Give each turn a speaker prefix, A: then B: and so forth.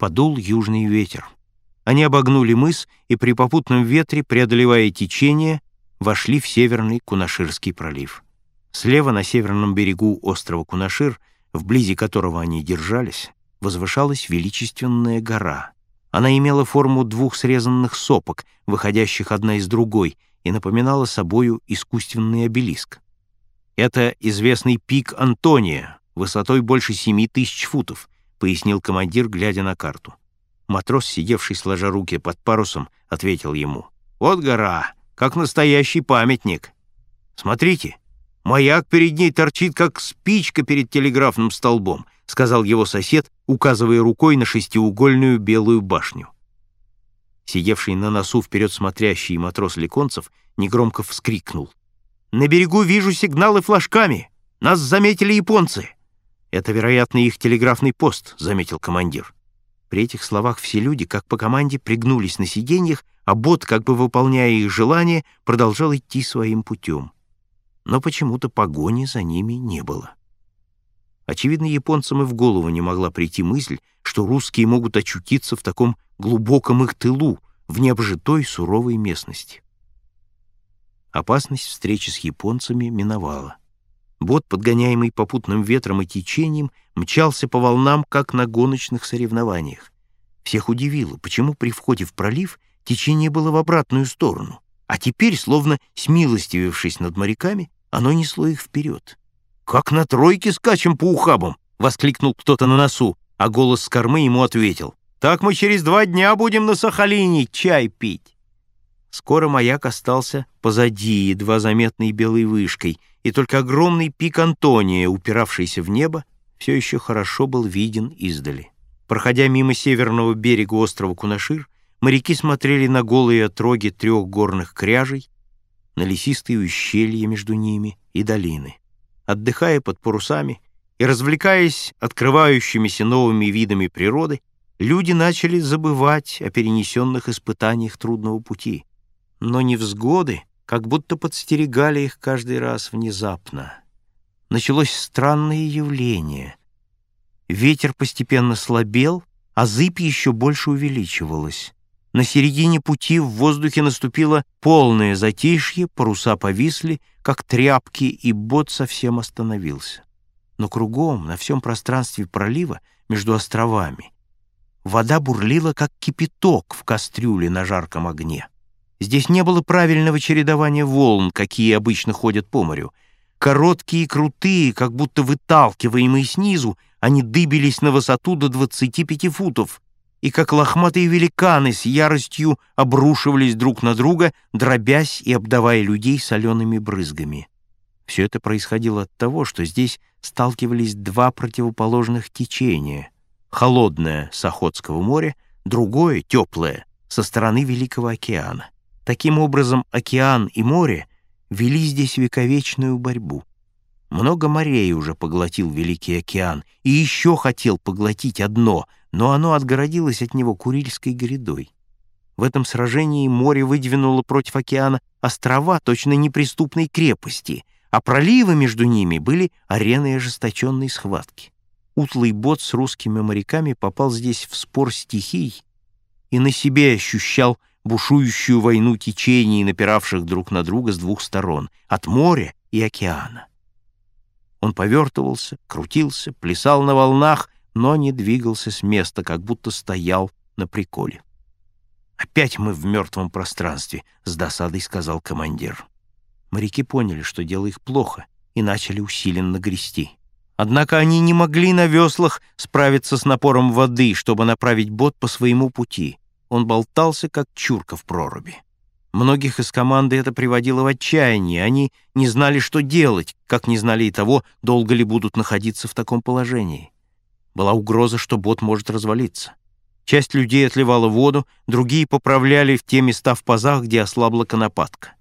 A: Подул южный ветер. Они обогнули мыс и при попутном ветре, преодолевая течение, вошли в северный Кунаширский пролив. Слева на северном берегу острова Кунашир, вблизи которого они держались, возвышалась величественная гора. Она имела форму двух срезанных сопок, выходящих одна из другой, и напоминала собою искусственный обелиск. Это известный пик Антония, высотой больше семи тысяч футов, пояснил командир, глядя на карту. Матрос, сидевший сложа руки под парусом, ответил ему. «Вот гора, как настоящий памятник. Смотрите, маяк перед ней торчит, как спичка перед телеграфным столбом», сказал его сосед, указывая рукой на шестиугольную белую башню. Сидевший на носу вперед смотрящий матрос Леконцев негромко вскрикнул. «На берегу вижу сигналы флажками! Нас заметили японцы!» «Это, вероятно, их телеграфный пост», — заметил командир. При этих словах все люди, как по команде, пригнулись на сиденьях, а бот, как бы выполняя их желание, продолжал идти своим путем. Но почему-то погони за ними не было. Очевидно, японцам и в голову не могла прийти мысль, что русские могут очутиться в таком глубоком их тылу, в необжитой суровой местности. Опасность встречи с японцами миновала. Бот, подгоняемый попутным ветром и течением, мчался по волнам, как на гоночных соревнованиях. Всех удивило, почему при входе в пролив течение было в обратную сторону, а теперь, словно смилостивившись над моряками, оно несло их вперед. «Как на тройке скачем по ухабам!» — воскликнул кто-то на носу, а голос с кормы ему ответил. «Так мы через два дня будем на Сахалине чай пить!» Скоро маяк остался позади, едва заметной белой вышкой, и только огромный пик Антония, упиравшийся в небо, все еще хорошо был виден издали. Проходя мимо северного берега острова Кунашир, моряки смотрели на голые отроги трех горных кряжей, на лесистые ущелья между ними и долины отдыхая под парусами и развлекаясь открывающимися новыми видами природы, люди начали забывать о перенесенных испытаниях трудного пути. Но невзгоды как будто подстерегали их каждый раз внезапно. Началось странное явление. Ветер постепенно слабел, а зыбь еще больше увеличивалась. На середине пути в воздухе наступило полное затишье, паруса повисли, как тряпки, и бот совсем остановился. Но кругом, на всем пространстве пролива, между островами, вода бурлила, как кипяток в кастрюле на жарком огне. Здесь не было правильного чередования волн, какие обычно ходят по морю. Короткие и крутые, как будто выталкиваемые снизу, они дыбились на высоту до 25 футов, и как лохматые великаны с яростью обрушивались друг на друга, дробясь и обдавая людей солеными брызгами. Все это происходило от того, что здесь сталкивались два противоположных течения. Холодное с Охотского моря, другое, теплое, со стороны Великого океана. Таким образом, океан и море вели здесь вековечную борьбу. Много морей уже поглотил Великий океан, и еще хотел поглотить одно — но оно отгородилось от него Курильской грядой. В этом сражении море выдвинуло против океана острова точно неприступной крепости, а проливы между ними были ареной ожесточенной схватки. Утлый бот с русскими моряками попал здесь в спор стихий и на себе ощущал бушующую войну течений, напиравших друг на друга с двух сторон, от моря и океана. Он повертывался, крутился, плясал на волнах, но не двигался с места, как будто стоял на приколе. «Опять мы в мертвом пространстве», — с досадой сказал командир. Моряки поняли, что дело их плохо, и начали усиленно грести. Однако они не могли на веслах справиться с напором воды, чтобы направить бот по своему пути. Он болтался, как чурка в проруби. Многих из команды это приводило в отчаяние. Они не знали, что делать, как не знали и того, долго ли будут находиться в таком положении. Была угроза, что бот может развалиться. Часть людей отливала воду, другие поправляли в те места в пазах, где ослабла конопатка.